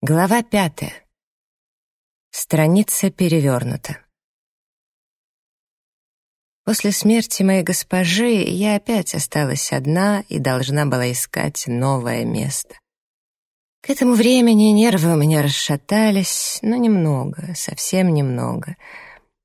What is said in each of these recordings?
Глава пятая. Страница перевернута. После смерти моей госпожи я опять осталась одна и должна была искать новое место. К этому времени нервы у меня расшатались, но немного, совсем немного.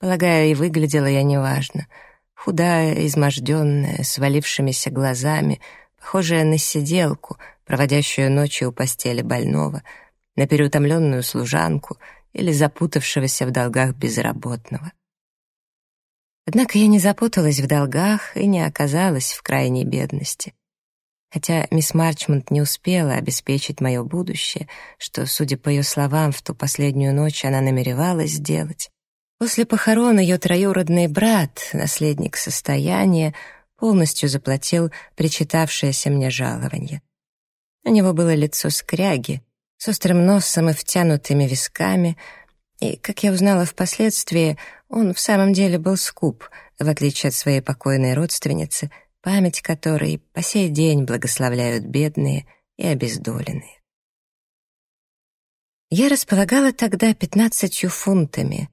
Полагаю, и выглядела я неважно. Худая, изможденная, с валившимися глазами, похожая на сиделку, проводящую ночи у постели больного — на переутомленную служанку или запутавшегося в долгах безработного. Однако я не запуталась в долгах и не оказалась в крайней бедности. Хотя мисс Марчмонт не успела обеспечить мое будущее, что, судя по ее словам, в ту последнюю ночь она намеревалась сделать, после похорон ее троюродный брат, наследник состояния, полностью заплатил причитавшееся мне жалование. У него было лицо скряги, с острым носом и втянутыми висками, и, как я узнала впоследствии, он в самом деле был скуп, в отличие от своей покойной родственницы, память которой по сей день благословляют бедные и обездоленные. Я располагала тогда пятнадцатью фунтами.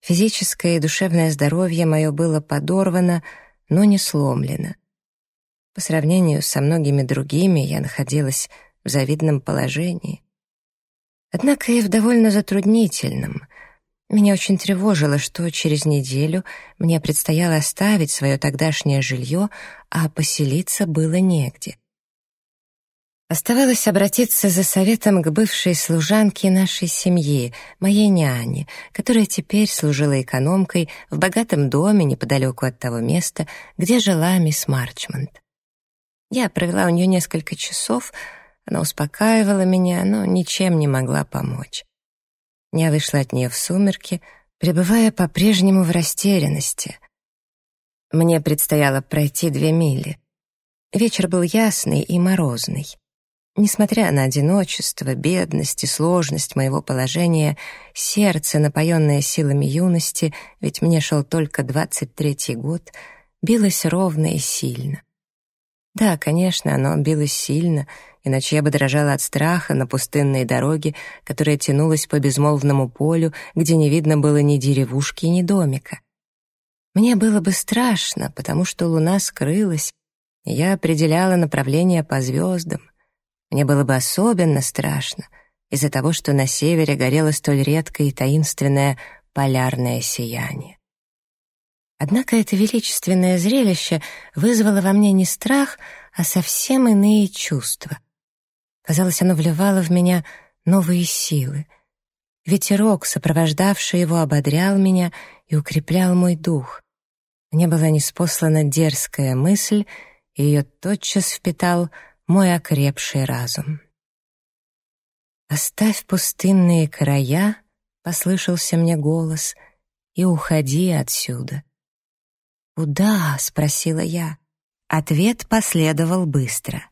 Физическое и душевное здоровье мое было подорвано, но не сломлено. По сравнению со многими другими я находилась в завидном положении. Однако и в довольно затруднительном. Меня очень тревожило, что через неделю мне предстояло оставить свое тогдашнее жилье, а поселиться было негде. Оставалось обратиться за советом к бывшей служанке нашей семьи, моей няне, которая теперь служила экономкой в богатом доме неподалеку от того места, где жила мисс Марчмонт. Я провела у нее несколько часов, она успокаивала меня, но ничем не могла помочь. Я вышла от нее в сумерки, пребывая по-прежнему в растерянности. Мне предстояло пройти две мили. Вечер был ясный и морозный. Несмотря на одиночество, бедность и сложность моего положения, сердце, напоенное силами юности, ведь мне шел только двадцать третий год, билось ровно и сильно. Да, конечно, оно билось сильно, иначе я бы дрожала от страха на пустынной дороге, которая тянулась по безмолвному полю, где не видно было ни деревушки, ни домика. Мне было бы страшно, потому что луна скрылась, и я определяла направление по звездам. Мне было бы особенно страшно из-за того, что на севере горело столь редкое и таинственное полярное сияние. Однако это величественное зрелище вызвало во мне не страх, а совсем иные чувства. Казалось, оно вливало в меня новые силы. Ветерок, сопровождавший его, ободрял меня и укреплял мой дух. Мне была неспослана дерзкая мысль, и ее тотчас впитал мой окрепший разум. «Оставь пустынные края», — послышался мне голос, — «и уходи отсюда». «Куда?» — спросила я. Ответ последовал быстро.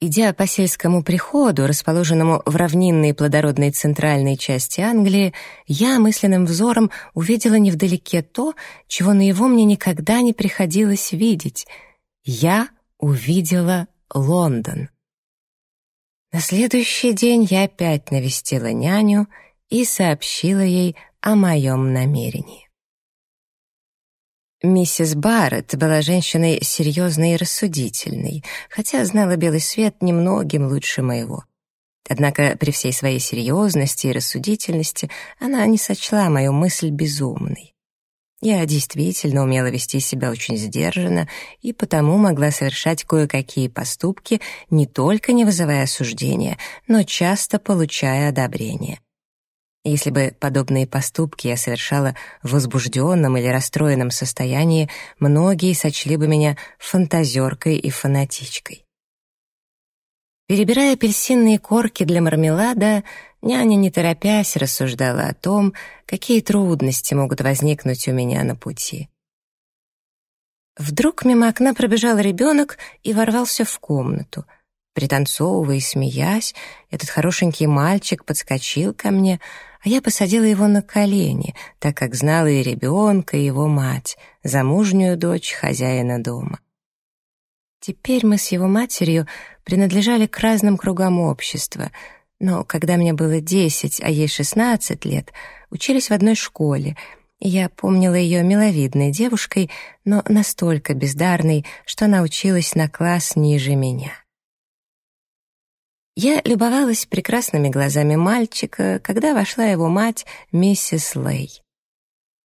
Идя по сельскому приходу, расположенному в равнинной плодородной центральной части Англии, я мысленным взором увидела невдалеке то, чего на его мне никогда не приходилось видеть. Я увидела Лондон. На следующий день я опять навестила няню и сообщила ей о моем намерении. Миссис Барретт была женщиной серьезной и рассудительной, хотя знала белый свет немногим лучше моего. Однако при всей своей серьезности и рассудительности она не сочла мою мысль безумной. Я действительно умела вести себя очень сдержанно и потому могла совершать кое-какие поступки, не только не вызывая осуждения, но часто получая одобрение. Если бы подобные поступки я совершала в возбужденном или расстроенном состоянии, многие сочли бы меня фантазеркой и фанатичкой. Перебирая апельсинные корки для мармелада, няня, не торопясь, рассуждала о том, какие трудности могут возникнуть у меня на пути. Вдруг мимо окна пробежал ребенок и ворвался в комнату — Пританцовывая и смеясь, этот хорошенький мальчик подскочил ко мне, а я посадила его на колени, так как знала и ребенка, и его мать, замужнюю дочь хозяина дома. Теперь мы с его матерью принадлежали к разным кругам общества, Но когда мне было десять, а ей шестнадцать лет, учились в одной школе, я помнила ее миловидной девушкой, но настолько бездарной, что она училась на класс ниже меня. Я любовалась прекрасными глазами мальчика, когда вошла его мать, миссис Лей.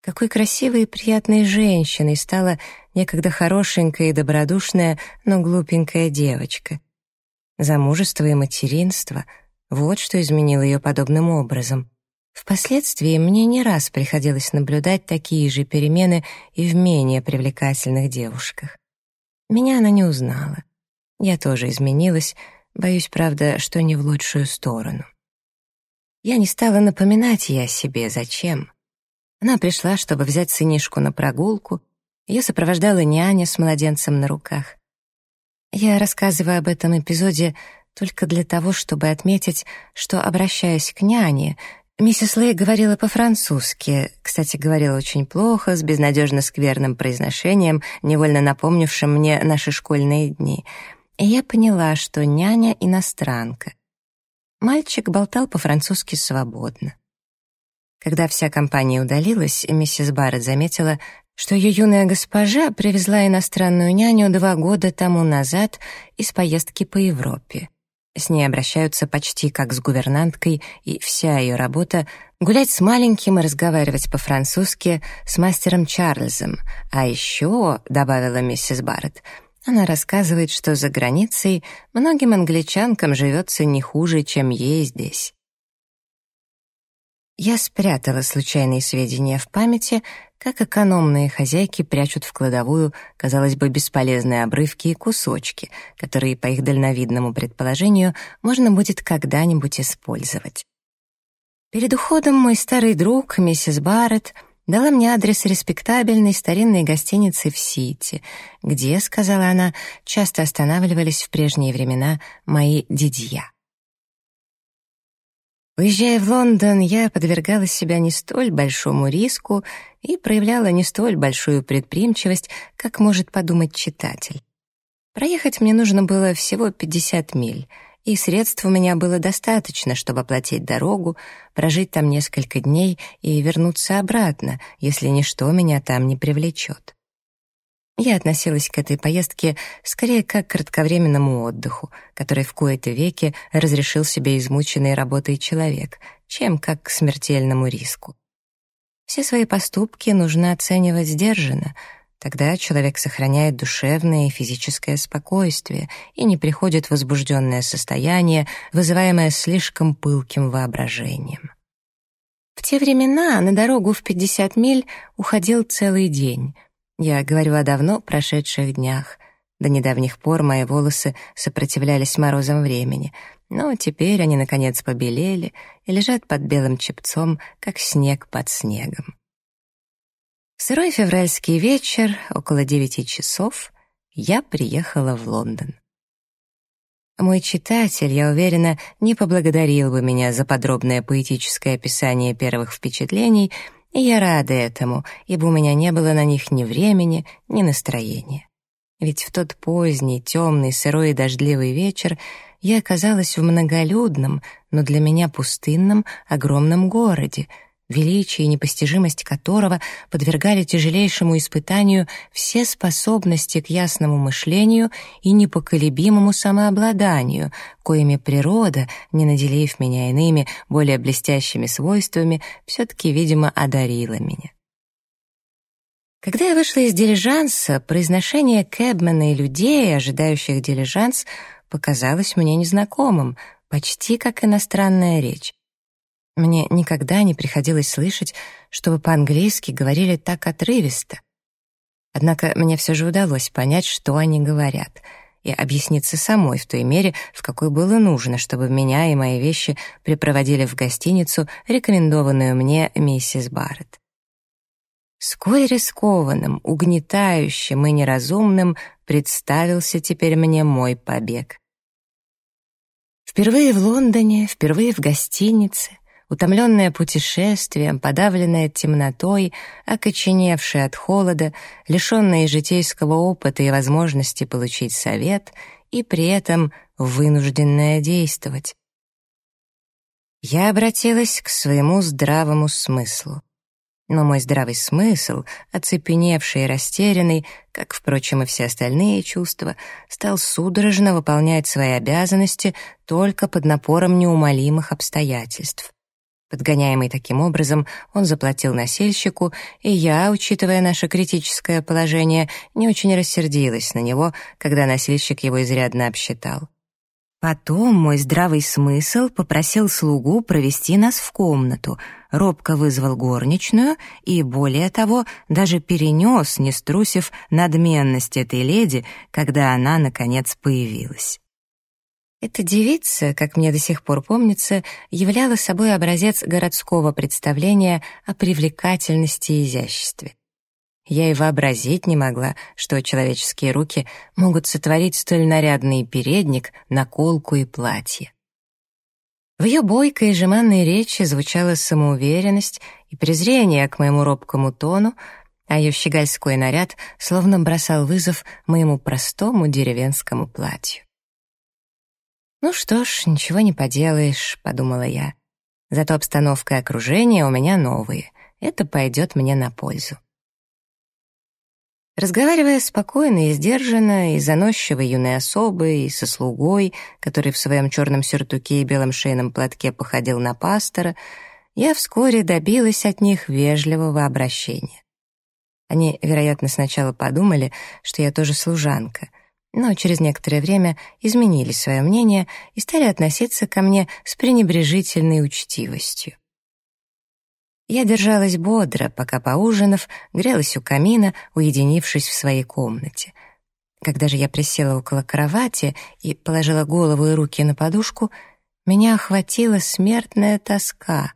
Какой красивой и приятной женщиной стала некогда хорошенькая и добродушная, но глупенькая девочка. Замужество и материнство — вот что изменило ее подобным образом. Впоследствии мне не раз приходилось наблюдать такие же перемены и в менее привлекательных девушках. Меня она не узнала. Я тоже изменилась, боюсь, правда, что не в лучшую сторону. Я не стала напоминать ей о себе, зачем. Она пришла, чтобы взять сынишку на прогулку. Ее сопровождала няня с младенцем на руках. Я рассказываю об этом эпизоде только для того, чтобы отметить, что, обращаясь к няне, миссис Лей говорила по-французски, кстати, говорила очень плохо, с безнадежно скверным произношением, невольно напомнившим мне наши школьные дни. И я поняла, что няня иностранка. Мальчик болтал по-французски свободно. Когда вся компания удалилась, миссис Барретт заметила, что ее юная госпожа привезла иностранную няню два года тому назад из поездки по Европе. С ней обращаются почти как с гувернанткой, и вся ее работа — гулять с маленьким и разговаривать по-французски с мастером Чарльзом. А еще, — добавила миссис Барретт, — она рассказывает, что за границей многим англичанкам живется не хуже, чем ей здесь. Я спрятала случайные сведения в памяти, как экономные хозяйки прячут в кладовую, казалось бы, бесполезные обрывки и кусочки, которые, по их дальновидному предположению, можно будет когда-нибудь использовать. Перед уходом мой старый друг, миссис Барретт, дала мне адрес респектабельной старинной гостиницы в Сити, где, сказала она, часто останавливались в прежние времена мои дядья. Уезжая в Лондон, я подвергала себя не столь большому риску и проявляла не столь большую предприимчивость, как может подумать читатель. Проехать мне нужно было всего 50 миль, и средств у меня было достаточно, чтобы оплатить дорогу, прожить там несколько дней и вернуться обратно, если ничто меня там не привлечет. Я относилась к этой поездке скорее как к кратковременному отдыху, который в кои-то веки разрешил себе измученный работой человек, чем как к смертельному риску. Все свои поступки нужно оценивать сдержанно, тогда человек сохраняет душевное и физическое спокойствие и не приходит в возбужденное состояние, вызываемое слишком пылким воображением. В те времена на дорогу в 50 миль уходил целый день — я говорю о давно прошедших днях. До недавних пор мои волосы сопротивлялись морозам времени, но теперь они, наконец, побелели и лежат под белым чепцом, как снег под снегом. Сырой февральский вечер, около девяти часов, я приехала в Лондон. Мой читатель, я уверена, не поблагодарил бы меня за подробное поэтическое описание первых впечатлений — и я рада этому, ибо у меня не было на них ни времени, ни настроения. Ведь в тот поздний, темный, сырой и дождливый вечер я оказалась в многолюдном, но для меня пустынном, огромном городе — величие и непостижимость которого подвергали тяжелейшему испытанию все способности к ясному мышлению и непоколебимому самообладанию, коими природа, не наделив меня иными, более блестящими свойствами, все-таки, видимо, одарила меня. Когда я вышла из дилижанса, произношение кэбмена и людей, ожидающих дилижанс, показалось мне незнакомым, почти как иностранная речь. Мне никогда не приходилось слышать, чтобы по-английски говорили так отрывисто. Однако мне все же удалось понять, что они говорят, и объясниться самой в той мере, в какой было нужно, чтобы меня и мои вещи припроводили в гостиницу, рекомендованную мне миссис Барретт. Сколь рискованным, угнетающим и неразумным представился теперь мне мой побег. Впервые в Лондоне, впервые в гостинице — утомленная путешествием, подавленная темнотой, окоченевшая от холода, лишенная житейского опыта и возможности получить совет, и при этом вынужденная действовать. Я обратилась к своему здравому смыслу. Но мой здравый смысл, оцепеневший и растерянный, как, впрочем, и все остальные чувства, стал судорожно выполнять свои обязанности только под напором неумолимых обстоятельств. Подгоняемый таким образом, он заплатил насельщику, и я, учитывая наше критическое положение, не очень рассердилась на него, когда насильщик его изрядно обсчитал. Потом мой здравый смысл попросил слугу провести нас в комнату, робко вызвал горничную и, более того, даже перенес, не струсив, надменность этой леди, когда она, наконец, появилась. Эта девица, как мне до сих пор помнится, являла собой образец городского представления о привлекательности и изяществе. Я и вообразить не могла, что человеческие руки могут сотворить столь нарядный передник, наколку и платье. В ее бойкой и жеманной речи звучала самоуверенность и презрение к моему робкому тону, а ее щегольской наряд словно бросал вызов моему простому деревенскому платью. «Ну что ж, ничего не поделаешь», — подумала я. «Зато обстановка и окружение у меня новые. Это пойдет мне на пользу». Разговаривая спокойно и сдержанно, и заносчивой юной особой, и со слугой, который в своем черном сюртуке и белом шейном платке походил на пастора, я вскоре добилась от них вежливого обращения. Они, вероятно, сначала подумали, что я тоже служанка, но через некоторое время изменили свое мнение и стали относиться ко мне с пренебрежительной учтивостью. Я держалась бодро, пока, поужинав, грелась у камина, уединившись в своей комнате. Когда же я присела около кровати и положила голову и руки на подушку, меня охватила смертная тоска.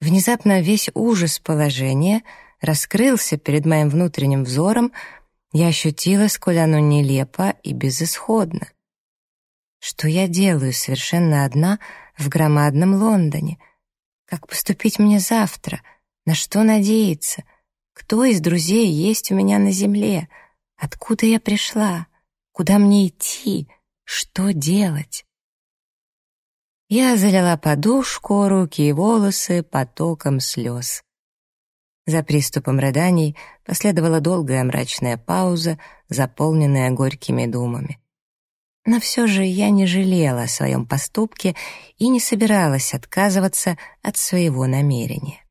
Внезапно весь ужас положения раскрылся перед моим внутренним взором, я ощутила, сколь оно нелепо и безысходно. Что я делаю совершенно одна в громадном Лондоне — как поступить мне завтра? На что надеяться? Кто из друзей есть у меня на земле? Откуда я пришла? Куда мне идти? Что делать? Я залила подушку, руки и волосы потоком слез. За приступом рыданий последовала долгая мрачная пауза, заполненная горькими думами. Но все же я не жалела о своем поступке и не собиралась отказываться от своего намерения.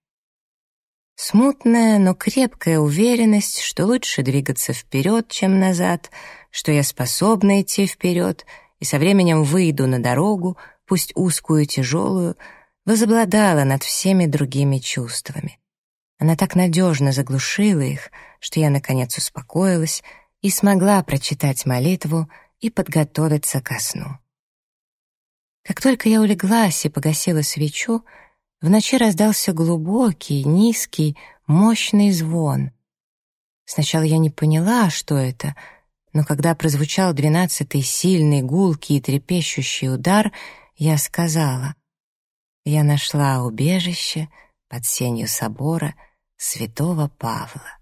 Смутная, но крепкая уверенность, что лучше двигаться вперед, чем назад, что я способна идти вперед и со временем выйду на дорогу, пусть узкую и тяжелую, возобладала над всеми другими чувствами. Она так надежно заглушила их, что я, наконец, успокоилась и смогла прочитать молитву и подготовиться ко сну. Как только я улеглась и погасила свечу, в ночи раздался глубокий, низкий, мощный звон. Сначала я не поняла, что это, но когда прозвучал двенадцатый сильный, гулкий и трепещущий удар, я сказала, «Я нашла убежище под сенью собора святого Павла».